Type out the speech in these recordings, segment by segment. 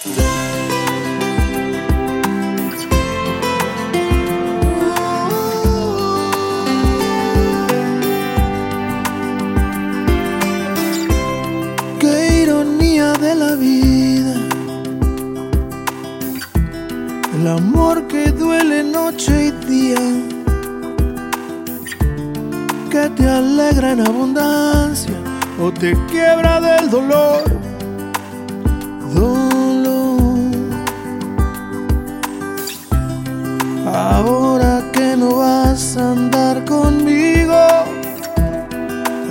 Qué ironía de la vida. El amor que duele noche y día. Que te alegra en abundancia o te quiebra del dolor.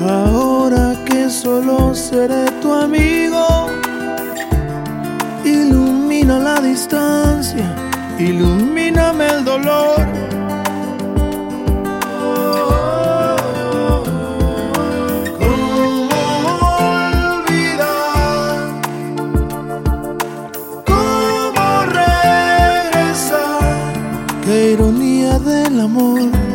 Ahora que solo seré tu amigo, ilumina la distancia, ilumíname el dolor. Ironía del amor.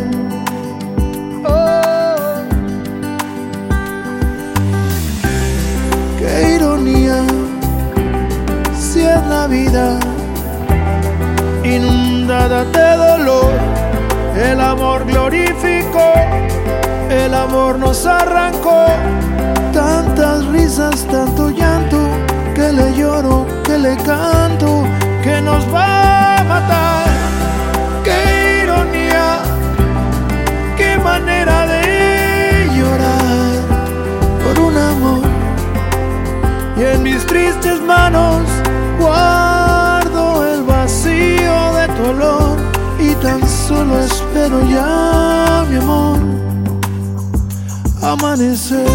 Inundada de dolor. El amor glorificó, el amor nos arrancó. Tantas risas, tanto llanto, que le lloro, que le canto, que nos va a matar. Qué ironía, qué manera de llorar por un amor y en mis tristes manos solo espero ya mi amor amanecer.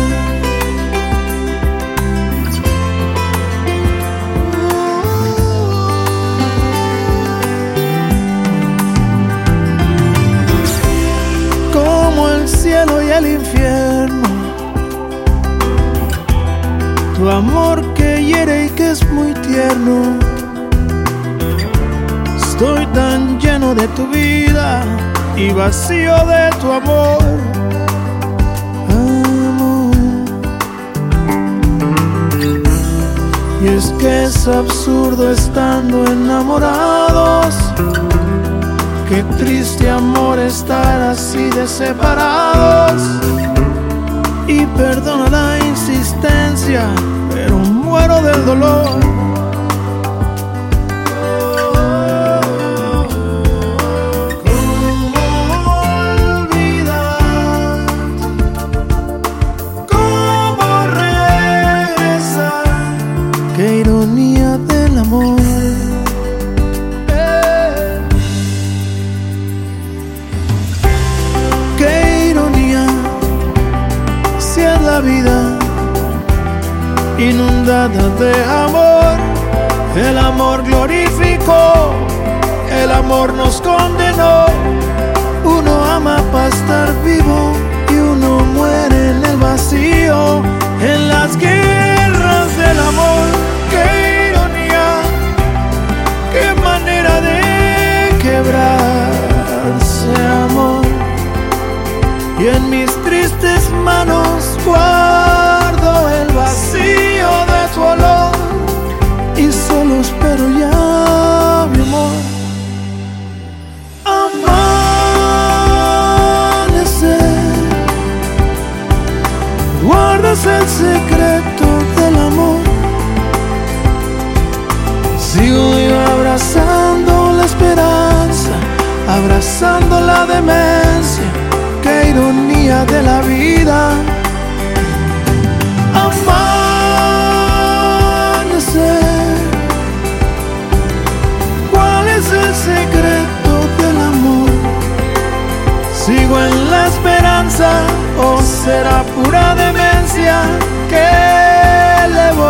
Como el cielo y el infierno tu amor que hiere y que es muy tierno. Estoy tan lleno de tu vida y vacío de tu amor. Amor. Y es que es absurdo estando enamorados. Qué triste amor estar así de separados y perdona la insistencia, pero muero del dolor. Qué ironía del amor. Eh. Qué ironía si es la vida inundada de amor. El amor glorificó, el amor nos condenó. Uno ama para estar vivo y uno muere en el vacío, mis tristes manos guardo el vacío de tu olor y solo espero ya mi amor amanecer. Guardas el secreto del amor. Sigo yo abrazando la esperanza, abrazando la demencia qué ironía de la vida. Amanecer, ¿cuál es el secreto del amor? ¿Sigo en la esperanza o será pura demencia? ¿Qué le voy?